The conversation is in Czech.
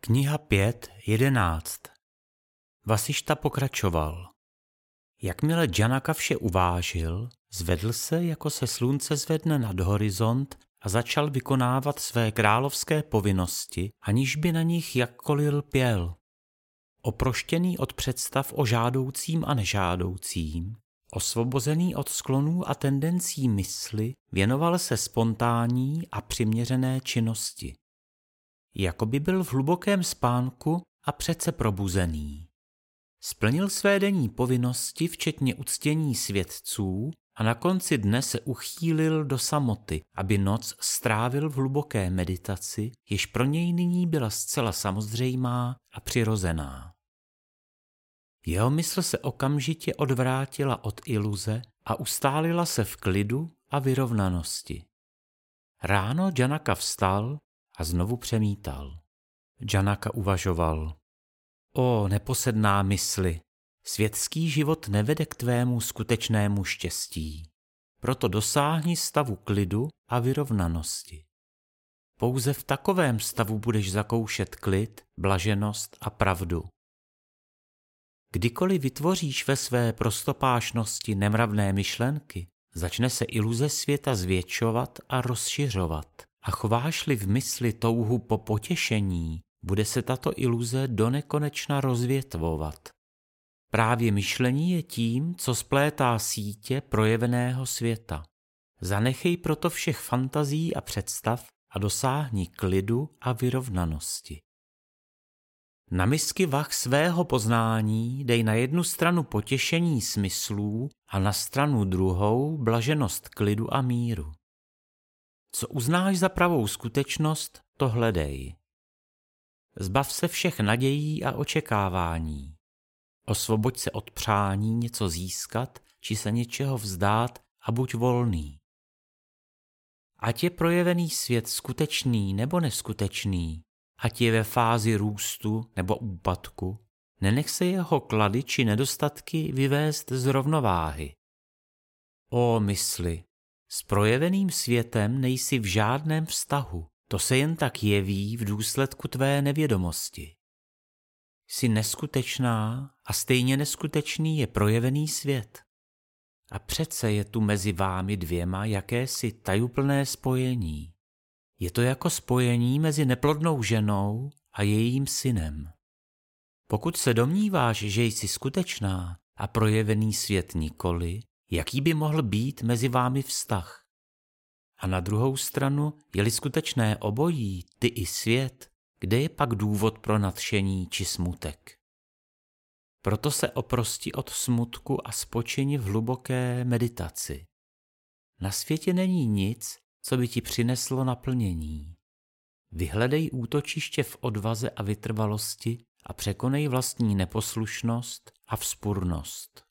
Kniha 5.11 Vasišta pokračoval. Jakmile Janaka vše uvážil, zvedl se, jako se slunce zvedne nad horizont a začal vykonávat své královské povinnosti, aniž by na nich jakkoliv lpěl. Oproštěný od představ o žádoucím a nežádoucím, osvobozený od sklonů a tendencí mysli, věnoval se spontánní a přiměřené činnosti jako by byl v hlubokém spánku a přece probuzený. Splnil své denní povinnosti, včetně uctění svědců, a na konci dne se uchýlil do samoty, aby noc strávil v hluboké meditaci, jež pro něj nyní byla zcela samozřejmá a přirozená. Jeho mysl se okamžitě odvrátila od iluze a ustálila se v klidu a vyrovnanosti. Ráno Janaka vstal a znovu přemítal. Janaka uvažoval. O neposedná mysli, světský život nevede k tvému skutečnému štěstí. Proto dosáhni stavu klidu a vyrovnanosti. Pouze v takovém stavu budeš zakoušet klid, blaženost a pravdu. Kdykoliv vytvoříš ve své prostopášnosti nemravné myšlenky, začne se iluze světa zvětšovat a rozšiřovat a chováš-li v mysli touhu po potěšení, bude se tato iluze donekonečna rozvětvovat. Právě myšlení je tím, co splétá sítě projeveného světa. Zanechej proto všech fantazí a představ a dosáhni klidu a vyrovnanosti. Na misky vach svého poznání dej na jednu stranu potěšení smyslů a na stranu druhou blaženost klidu a míru. Co uznáš za pravou skutečnost, to hledej. Zbav se všech nadějí a očekávání. Osvoboď se od přání něco získat, či se něčeho vzdát a buď volný. Ať je projevený svět skutečný nebo neskutečný, ať je ve fázi růstu nebo úpadku, nenech se jeho klady či nedostatky vyvést z rovnováhy. O mysli, s projeveným světem nejsi v žádném vztahu, to se jen tak jeví v důsledku tvé nevědomosti. Jsi neskutečná a stejně neskutečný je projevený svět. A přece je tu mezi vámi dvěma jakési tajuplné spojení. Je to jako spojení mezi neplodnou ženou a jejím synem. Pokud se domníváš, že jsi skutečná a projevený svět nikoli, jaký by mohl být mezi vámi vztah. A na druhou stranu, je-li skutečné obojí, ty i svět, kde je pak důvod pro nadšení či smutek? Proto se oprosti od smutku a spočini v hluboké meditaci. Na světě není nic, co by ti přineslo naplnění. Vyhledej útočiště v odvaze a vytrvalosti a překonej vlastní neposlušnost a vzpurnost.